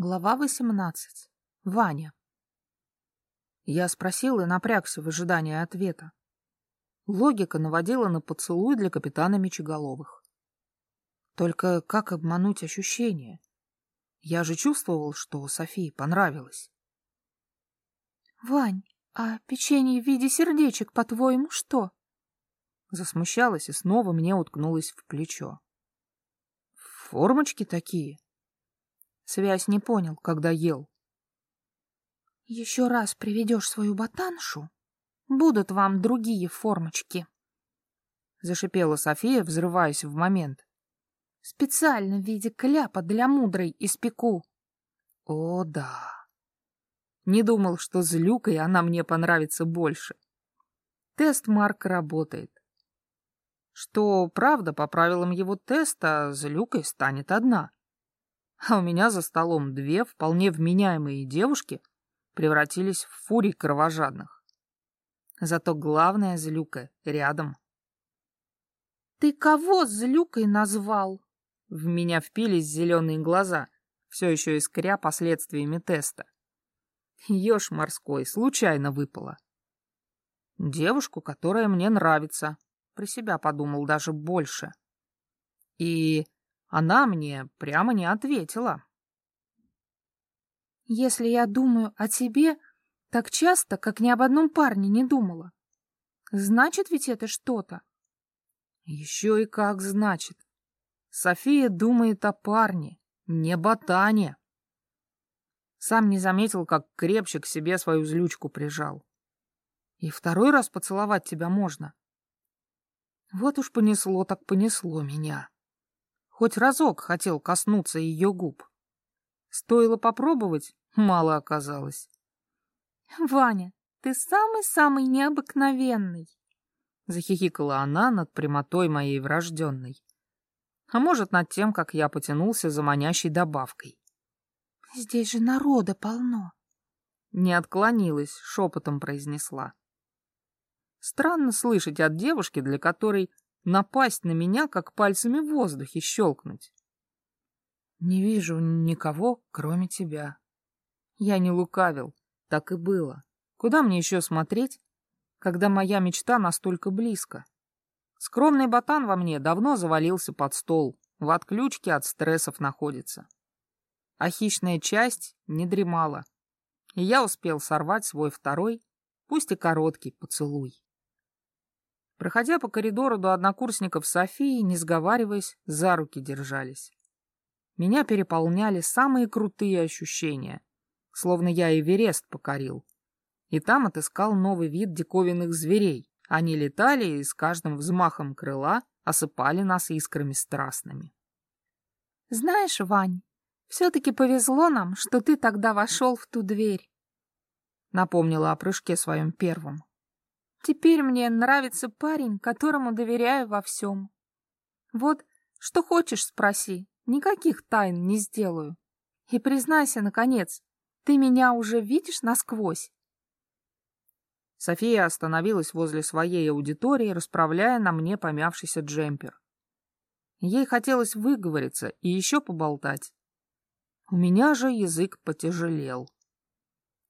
Глава 18. Ваня. Я спросил и напрягся в ожидании ответа. Логика наводила на поцелуй для капитана Мечеголовых. Только как обмануть ощущения? Я же чувствовал, что Софии понравилось. — Вань, а печенье в виде сердечек, по-твоему, что? Засмущалась и снова мне уткнулась в плечо. — Формочки такие. Связь не понял, когда ел. Еще раз приведешь свою ботаншу, будут вам другие формочки. Зашипела София, взрываясь в момент. Специально в виде кляпа для мудрой испеку. О, да. Не думал, что с Люкой она мне понравится больше. Тест Марк работает. Что, правда, по правилам его теста, Злюкой станет одна а у меня за столом две вполне вменяемые девушки превратились в фурий кровожадных. Зато главная злюка рядом. «Ты кого злюкой назвал?» В меня впились зеленые глаза, все еще искря последствиями теста. Еж морской случайно выпала. Девушку, которая мне нравится, про себя подумал даже больше. И она мне прямо не ответила. Если я думаю о тебе так часто, как ни об одном парне не думала, значит ведь это что-то. Еще и как значит. София думает о парне, не ботане. Сам не заметил, как крепче к себе свою злючку прижал. И второй раз поцеловать тебя можно. Вот уж понесло так понесло меня. Хоть разок хотел коснуться ее губ. Стоило попробовать, мало оказалось. — Ваня, ты самый-самый необыкновенный! — захихикала она над прямотой моей врожденной. А может, над тем, как я потянулся за манящей добавкой. — Здесь же народа полно. Не отклонилась, шепотом произнесла. Странно слышать от девушки, для которой напасть на меня, как пальцами в воздухе щелкнуть. Не вижу никого, кроме тебя. Я не лукавил, так и было. Куда мне еще смотреть, когда моя мечта настолько близко? Скромный ботан во мне давно завалился под стол, в отключке от стрессов находится. А хищная часть не дремала, и я успел сорвать свой второй, пусть и короткий, поцелуй. Проходя по коридору до однокурсников Софии, не сговариваясь, за руки держались. Меня переполняли самые крутые ощущения, словно я Эверест покорил. И там отыскал новый вид диковинных зверей. Они летали и с каждым взмахом крыла осыпали нас искрами страстными. «Знаешь, Вань, все-таки повезло нам, что ты тогда вошел в ту дверь», — напомнила о прыжке своем первом. Теперь мне нравится парень, которому доверяю во всем. Вот, что хочешь, спроси, никаких тайн не сделаю. И признайся, наконец, ты меня уже видишь насквозь? София остановилась возле своей аудитории, расправляя на мне помявшийся джемпер. Ей хотелось выговориться и еще поболтать. У меня же язык потяжелел.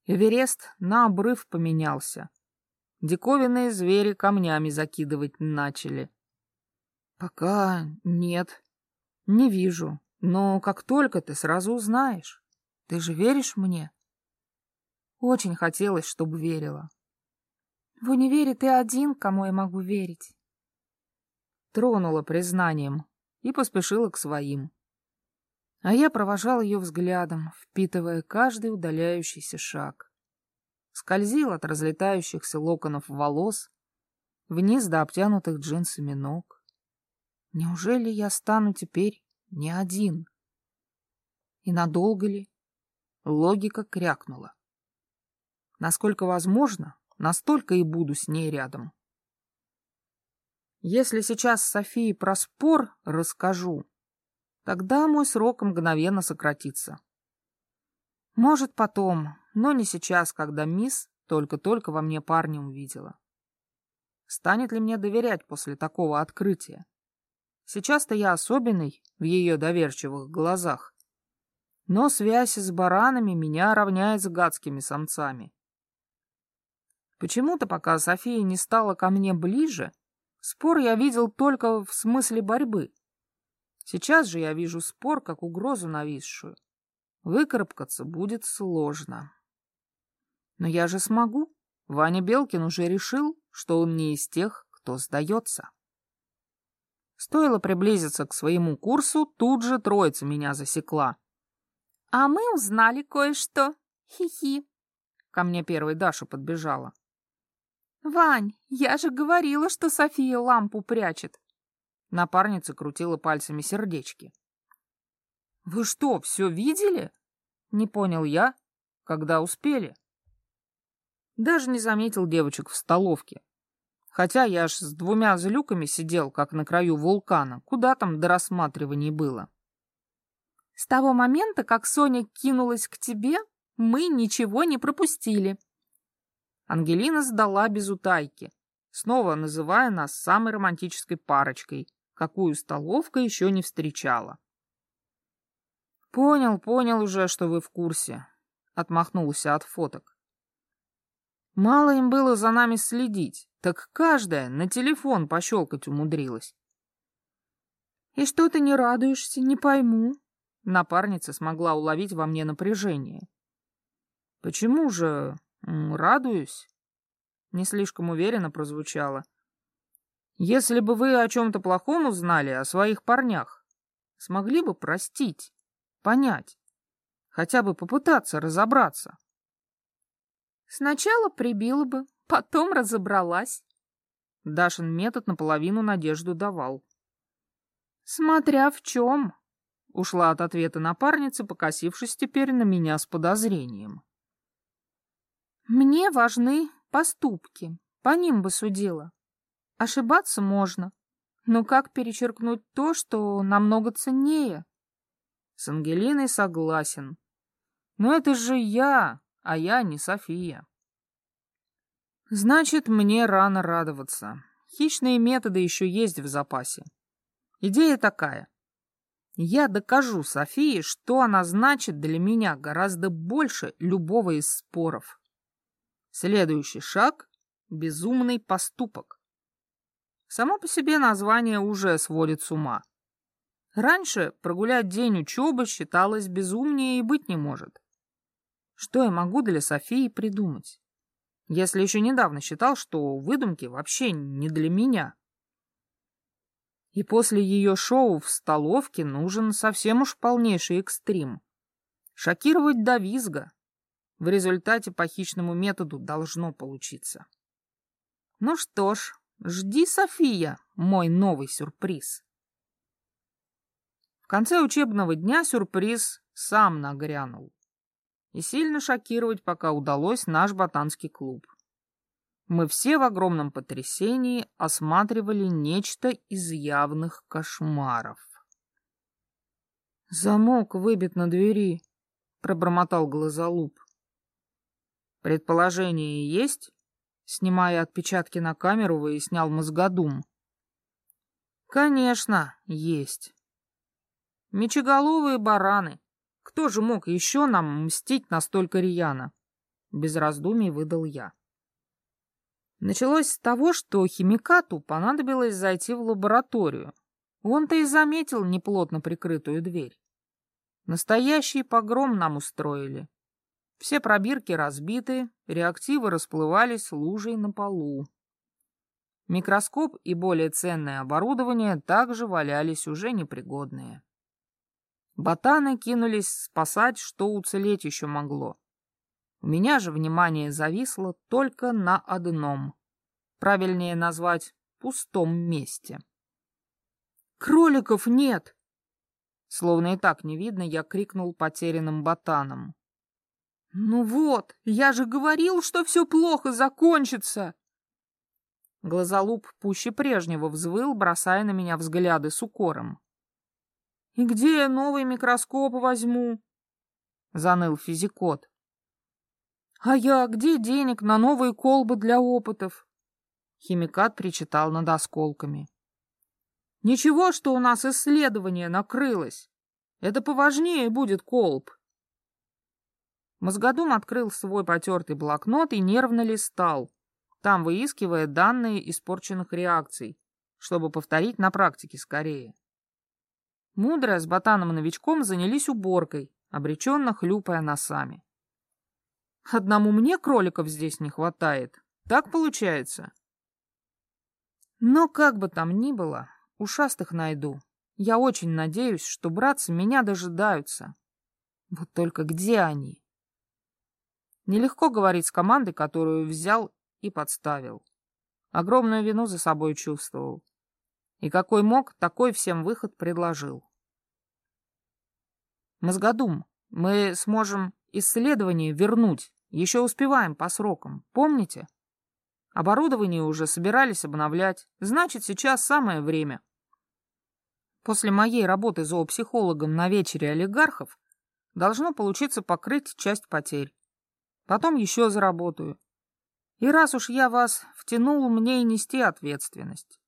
Эверест на обрыв поменялся. Диковинные звери камнями закидывать начали. Пока нет. Не вижу. Но как только ты сразу узнаешь. Ты же веришь мне? Очень хотелось, чтобы верила. В универе ты один, кому я могу верить. Тронула признанием и поспешила к своим. А я провожал ее взглядом, впитывая каждый удаляющийся шаг скользил от разлетающихся локонов волос вниз до обтянутых джинсами ног. Неужели я стану теперь не один? И надолго ли? Логика крякнула. Насколько возможно, настолько и буду с ней рядом. Если сейчас Софии про спор расскажу, тогда мой срок мгновенно сократится. Может, потом, но не сейчас, когда мисс только-только во мне парня увидела. Станет ли мне доверять после такого открытия? Сейчас-то я особенный в ее доверчивых глазах. Но связь с баранами меня равняет с гадскими самцами. Почему-то, пока София не стала ко мне ближе, спор я видел только в смысле борьбы. Сейчас же я вижу спор как угрозу нависшую. Выкарабкаться будет сложно. Но я же смогу. Ваня Белкин уже решил, что он не из тех, кто сдается. Стоило приблизиться к своему курсу, тут же троица меня засекла. — А мы узнали кое-что. Хи-хи. Ко мне первой Даша подбежала. — Вань, я же говорила, что София лампу прячет. Напарница крутила пальцами сердечки. — Вы что, все видели? — не понял я, когда успели. Даже не заметил девочек в столовке. Хотя я аж с двумя злюками сидел, как на краю вулкана. Куда там до рассматриваний было? С того момента, как Соня кинулась к тебе, мы ничего не пропустили. Ангелина сдала без утайки, снова называя нас самой романтической парочкой, какую столовка еще не встречала. «Понял, понял уже, что вы в курсе», — отмахнулся от фоток. Мало им было за нами следить, так каждая на телефон пощелкать умудрилась. «И что ты не радуешься, не пойму?» Напарница смогла уловить во мне напряжение. «Почему же радуюсь?» Не слишком уверенно прозвучало. «Если бы вы о чем-то плохом узнали, о своих парнях, смогли бы простить, понять, хотя бы попытаться разобраться». Сначала прибила бы, потом разобралась. Дашин метод наполовину надежду давал. Смотря в чем. Ушла от ответа напарница, покосившись теперь на меня с подозрением. Мне важны поступки, по ним бы судила. Ошибаться можно, но как перечеркнуть то, что намного ценнее? С Ангелиной согласен. Но это же я, а я не София. Значит, мне рано радоваться. Хищные методы еще есть в запасе. Идея такая. Я докажу Софии, что она значит для меня гораздо больше любого из споров. Следующий шаг — безумный поступок. Само по себе название уже сводит с ума. Раньше прогулять день учебы считалось безумнее и быть не может. Что я могу для Софии придумать? Если еще недавно считал, что выдумки вообще не для меня. И после ее шоу в столовке нужен совсем уж полнейший экстрим. Шокировать до визга. В результате по хищному методу должно получиться. Ну что ж, жди, София, мой новый сюрприз. В конце учебного дня сюрприз сам нагрянул и сильно шокировать пока удалось наш ботанский клуб. Мы все в огромном потрясении осматривали нечто из явных кошмаров. «Замок выбит на двери», — пробормотал глазолуп. «Предположение есть?» Снимая отпечатки на камеру, выяснял мозгодум. «Конечно, есть. Мечеголовые бараны, кто же мог еще нам мстить настолько рьяно? Без раздумий выдал я. Началось с того, что химикату понадобилось зайти в лабораторию. Он-то и заметил неплотно прикрытую дверь. Настоящий погром нам устроили. Все пробирки разбиты, реактивы расплывались лужей на полу. Микроскоп и более ценное оборудование также валялись уже непригодные. Ботаны кинулись спасать, что уцелеть еще могло. У меня же внимание зависло только на одном. Правильнее назвать пустом месте. «Кроликов нет!» Словно и так не видно, я крикнул потерянным ботаном. «Ну вот, я же говорил, что все плохо закончится!» Глазолуп пуще прежнего взвыл, бросая на меня взгляды с укором. «И где я новый микроскоп возьму?» — заныл физикот. «А я где денег на новые колбы для опытов?» Химикат причитал над осколками. «Ничего, что у нас исследование накрылось. Это поважнее будет колб. Мозгодум открыл свой потертый блокнот и нервно листал, там выискивая данные испорченных реакций, чтобы повторить на практике скорее. Мудрая с ботаном-новичком занялись уборкой, обреченно хлюпая носами. Одному мне кроликов здесь не хватает. Так получается? Но как бы там ни было, ушастых найду. Я очень надеюсь, что братцы меня дожидаются. Вот только где они? Нелегко говорить с командой, которую взял и подставил. Огромную вину за собой чувствовал. И какой мог, такой всем выход предложил. Мозгодум, мы сможем исследование вернуть. Еще успеваем по срокам, помните? Оборудование уже собирались обновлять. Значит, сейчас самое время. После моей работы зоопсихологом на вечере олигархов должно получиться покрыть часть потерь. Потом еще заработаю. И раз уж я вас втянул, мне и нести ответственность.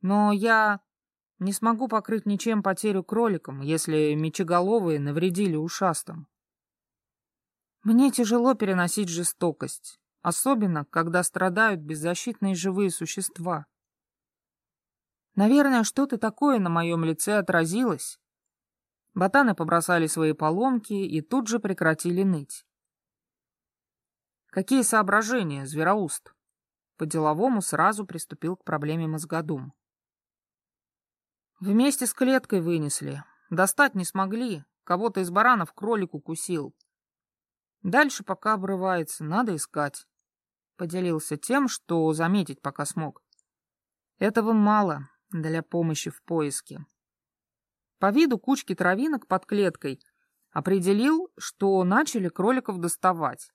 Но я не смогу покрыть ничем потерю кроликам, если мечеголовые навредили ушастым. Мне тяжело переносить жестокость, особенно когда страдают беззащитные живые существа. Наверное, что-то такое на моем лице отразилось. Ботаны побросали свои поломки и тут же прекратили ныть. Какие соображения, Звероуст? По-деловому сразу приступил к проблеме мозгодум. Вместе с клеткой вынесли. Достать не смогли. Кого-то из баранов кролик укусил. Дальше пока обрывается, надо искать. Поделился тем, что заметить пока смог. Этого мало для помощи в поиске. По виду кучки травинок под клеткой определил, что начали кроликов доставать.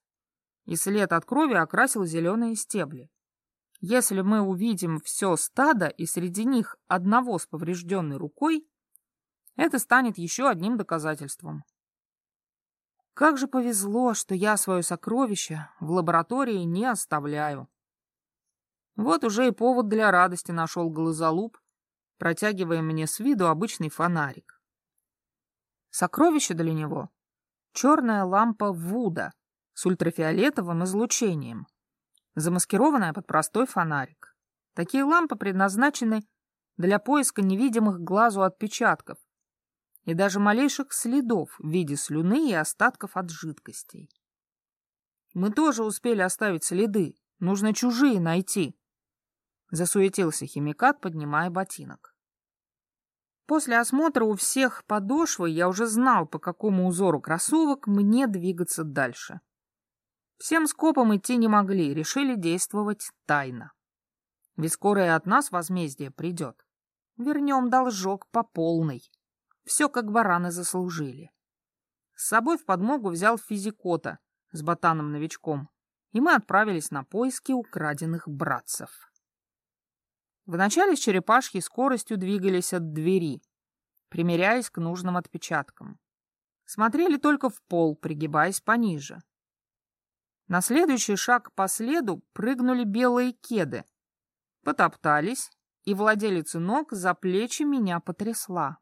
И след от крови окрасил зеленые стебли. Если мы увидим все стадо и среди них одного с поврежденной рукой, это станет еще одним доказательством. Как же повезло, что я свое сокровище в лаборатории не оставляю. Вот уже и повод для радости нашел глазолуп, протягивая мне с виду обычный фонарик. Сокровище для него — черная лампа Вуда с ультрафиолетовым излучением — замаскированная под простой фонарик. Такие лампы предназначены для поиска невидимых глазу отпечатков и даже малейших следов в виде слюны и остатков от жидкостей. Мы тоже успели оставить следы, нужно чужие найти. Засуетился химикат, поднимая ботинок. После осмотра у всех подошвы я уже знал, по какому узору кроссовок мне двигаться дальше. Всем скопом идти не могли, решили действовать тайно. Ведь скоро и от нас возмездие придет. Вернем должок по полной. Все, как бараны заслужили. С собой в подмогу взял физикота с ботаном-новичком, и мы отправились на поиски украденных братцев. Вначале с черепашьей скоростью двигались от двери, примеряясь к нужным отпечаткам. Смотрели только в пол, пригибаясь пониже. На следующий шаг по следу прыгнули белые кеды. Потоптались, и владелица ног за плечи меня потрясла.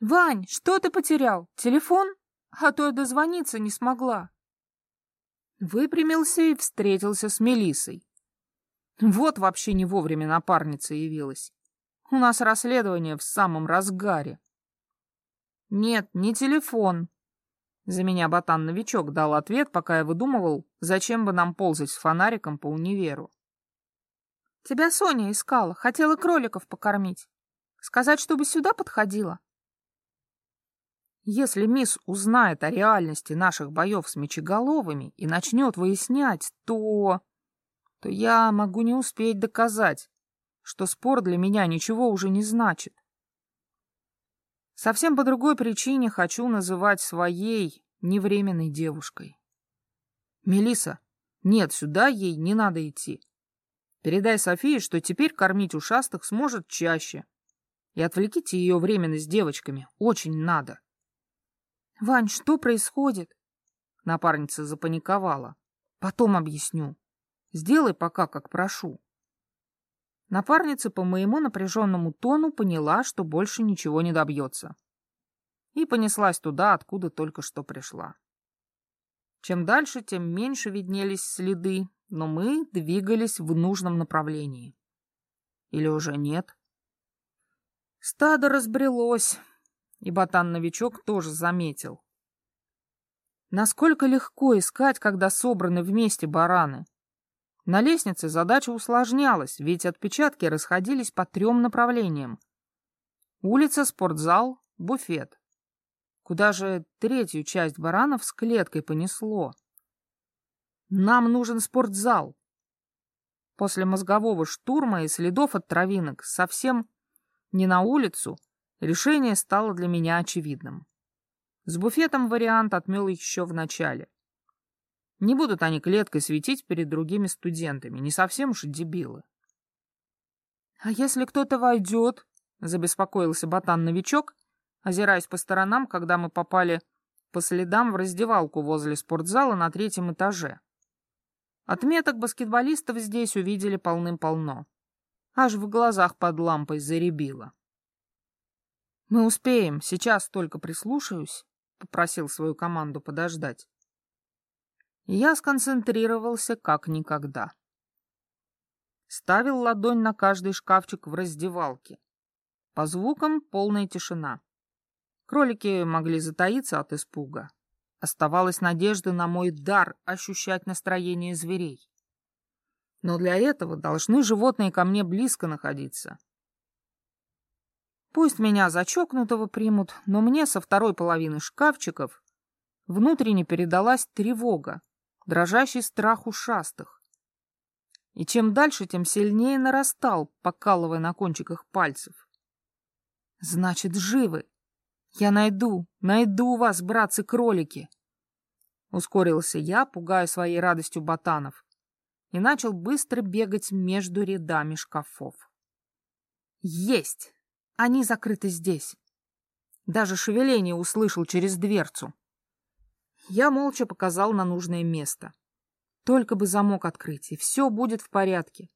«Вань, что ты потерял? Телефон? А то я дозвониться не смогла». Выпрямился и встретился с Мелисой. Вот вообще не вовремя напарница явилась. У нас расследование в самом разгаре. Нет, не телефон, за меня ботан-новичок дал ответ, пока я выдумывал, зачем бы нам ползать с фонариком по универу. Тебя Соня искала, хотела кроликов покормить. Сказать, чтобы сюда подходила. Если мисс узнает о реальности наших боев с мечеголовыми и начнет выяснять, то... то я могу не успеть доказать, что спор для меня ничего уже не значит. Совсем по другой причине хочу называть своей невременной девушкой. Мелиса, нет, сюда ей не надо идти. Передай Софии, что теперь кормить ушастых сможет чаще. И отвлеките ее временно с девочками. Очень надо. Вань, что происходит? Напарница запаниковала. Потом объясню. Сделай пока, как прошу. Напарница по моему напряженному тону поняла, что больше ничего не добьется. И понеслась туда, откуда только что пришла. Чем дальше, тем меньше виднелись следы, но мы двигались в нужном направлении. Или уже нет? Стадо разбрелось, и ботан-новичок тоже заметил. Насколько легко искать, когда собраны вместе бараны. На лестнице задача усложнялась, ведь отпечатки расходились по трем направлениям. Улица, спортзал, буфет. Куда же третью часть баранов с клеткой понесло? Нам нужен спортзал. После мозгового штурма и следов от травинок совсем не на улицу, решение стало для меня очевидным. С буфетом вариант отмел еще в начале. Не будут они клеткой светить перед другими студентами, не совсем уж дебилы. — А если кто-то войдет? — забеспокоился ботан-новичок, озираясь по сторонам, когда мы попали по следам в раздевалку возле спортзала на третьем этаже. Отметок баскетболистов здесь увидели полным-полно. Аж в глазах под лампой заребило. «Мы успеем, сейчас только прислушаюсь», — попросил свою команду подождать. Я сконцентрировался как никогда. Ставил ладонь на каждый шкафчик в раздевалке. По звукам полная тишина. Кролики могли затаиться от испуга. Оставалась надежда на мой дар ощущать настроение зверей. Но для этого должны животные ко мне близко находиться. Пусть меня зачокнутого примут, но мне со второй половины шкафчиков внутренне передалась тревога, дрожащий страх ушастых. И чем дальше, тем сильнее нарастал, покалывая на кончиках пальцев. Значит, живы. Я найду, найду вас, братцы-кролики. Ускорился я, пугая своей радостью ботанов, и начал быстро бегать между рядами шкафов. Есть! Они закрыты здесь. Даже шевеление услышал через дверцу. Я молча показал на нужное место. Только бы замок открыть, и все будет в порядке.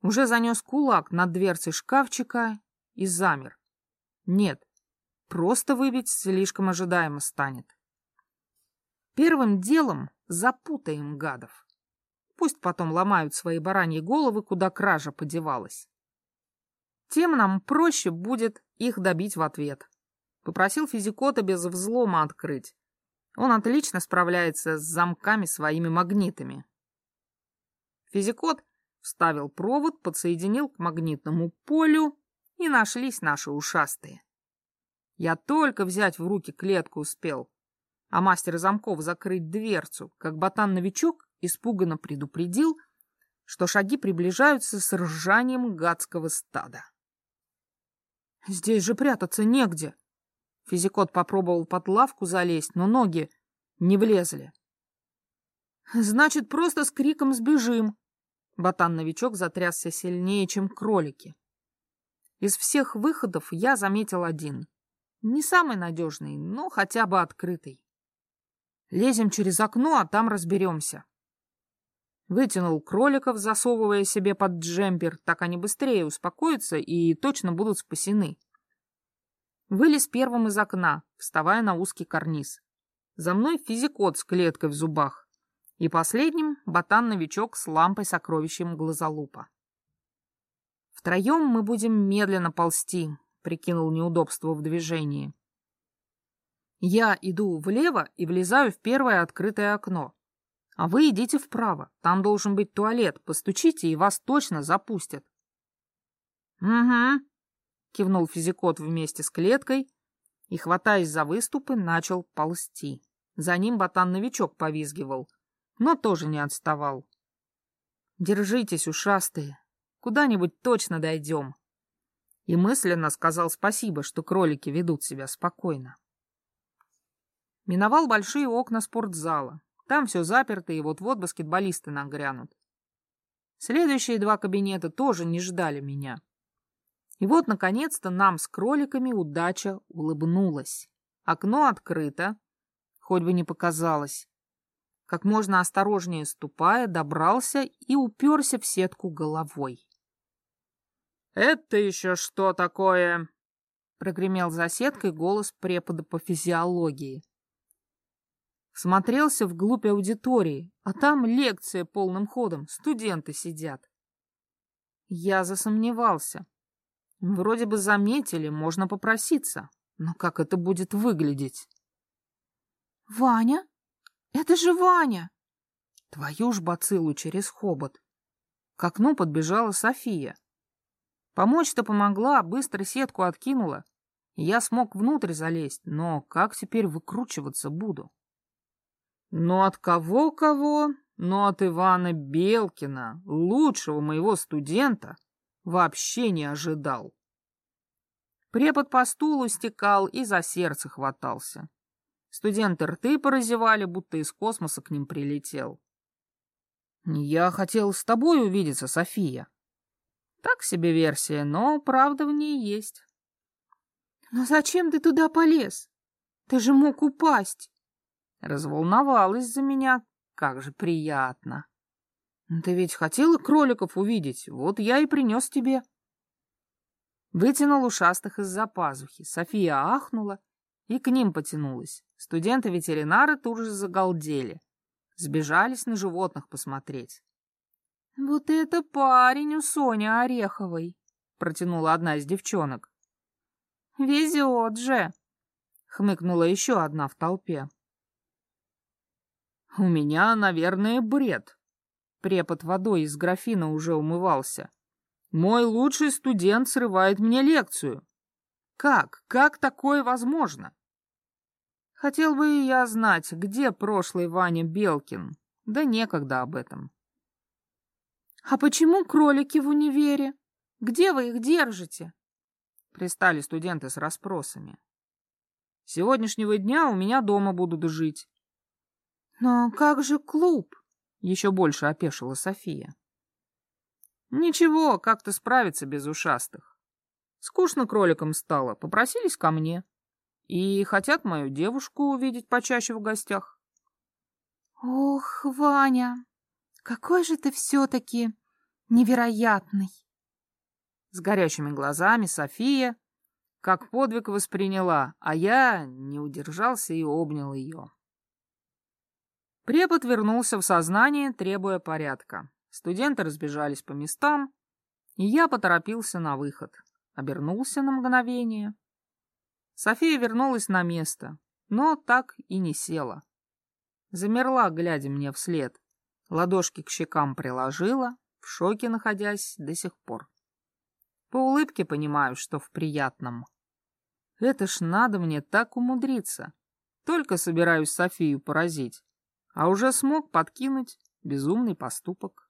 Уже занес кулак над дверцей шкафчика и замер. Нет, Просто выбить слишком ожидаемо станет. Первым делом запутаем гадов. Пусть потом ломают свои бараньи головы, куда кража подевалась. Тем нам проще будет их добить в ответ. Попросил физикота без взлома открыть. Он отлично справляется с замками своими магнитами. Физикот вставил провод, подсоединил к магнитному полю, и нашлись наши ушастые. Я только взять в руки клетку успел, а мастер замков закрыть дверцу, как ботан-новичок испуганно предупредил, что шаги приближаются с ржанием гадского стада. «Здесь же прятаться негде!» Физикот попробовал под лавку залезть, но ноги не влезли. «Значит, просто с криком сбежим!» Ботан-новичок затрясся сильнее, чем кролики. Из всех выходов я заметил один. Не самый надежный, но хотя бы открытый. Лезем через окно, а там разберемся. Вытянул кроликов, засовывая себе под джемпер, так они быстрее успокоятся и точно будут спасены. Вылез первым из окна, вставая на узкий карниз. За мной физикот с клеткой в зубах. И последним ботан-новичок с лампой-сокровищем глазолупа. Втроем мы будем медленно ползти, прикинул неудобство в движении. Я иду влево и влезаю в первое открытое окно. А вы идите вправо. Там должен быть туалет. Постучите, и вас точно запустят. Угу, кивнул физикот вместе с клеткой и, хватаясь за выступы, начал ползти. За ним ботан-новичок повизгивал, но тоже не отставал. Держитесь, ушастые. Куда-нибудь точно дойдем и мысленно сказал спасибо, что кролики ведут себя спокойно. Миновал большие окна спортзала. Там все заперто, и вот-вот баскетболисты нагрянут. Следующие два кабинета тоже не ждали меня. И вот, наконец-то, нам с кроликами удача улыбнулась. Окно открыто, хоть бы не показалось. Как можно осторожнее ступая, добрался и уперся в сетку головой. «Это еще что такое?» — прогремел за сеткой голос препода по физиологии. Смотрелся вглубь аудитории, а там лекция полным ходом, студенты сидят. Я засомневался. Вроде бы заметили, можно попроситься, но как это будет выглядеть? «Ваня? Это же Ваня!» Твою ж бациллу через хобот. К окну подбежала София. Помочь-то помогла, быстро сетку откинула. Я смог внутрь залезть, но как теперь выкручиваться буду? Но от кого-кого, но от Ивана Белкина, лучшего моего студента, вообще не ожидал. Препод по стулу стекал и за сердце хватался. Студенты рты поразевали, будто из космоса к ним прилетел. «Я хотел с тобой увидеться, София». Так себе версия, но правда в ней есть. «Но зачем ты туда полез? Ты же мог упасть!» Разволновалась за меня. Как же приятно. Ты ведь хотела кроликов увидеть, вот я и принес тебе. Вытянул ушастых из-за пазухи. София ахнула и к ним потянулась. Студенты-ветеринары тут же загалдели. Сбежались на животных посмотреть. — Вот это парень у Сони Ореховой! — протянула одна из девчонок. — Везет же! — хмыкнула еще одна в толпе. У меня, наверное, бред. Препод водой из графина уже умывался. Мой лучший студент срывает мне лекцию. Как? Как такое возможно? Хотел бы и я знать, где прошлый Ваня Белкин. Да некогда об этом. А почему кролики в универе? Где вы их держите? Пристали студенты с расспросами. Сегодняшнего дня у меня дома будут жить. «Но как же клуб?» — еще больше опешила София. «Ничего, как-то справиться без ушастых. Скучно кроликам стало, попросились ко мне. И хотят мою девушку увидеть почаще в гостях». «Ох, Ваня, какой же ты все-таки невероятный!» С горящими глазами София как подвиг восприняла, а я не удержался и обнял ее. Препод вернулся в сознание, требуя порядка. Студенты разбежались по местам, и я поторопился на выход. Обернулся на мгновение. София вернулась на место, но так и не села. Замерла, глядя мне вслед. Ладошки к щекам приложила, в шоке находясь до сих пор. По улыбке понимаю, что в приятном. Это ж надо мне так умудриться. Только собираюсь Софию поразить а уже смог подкинуть безумный поступок.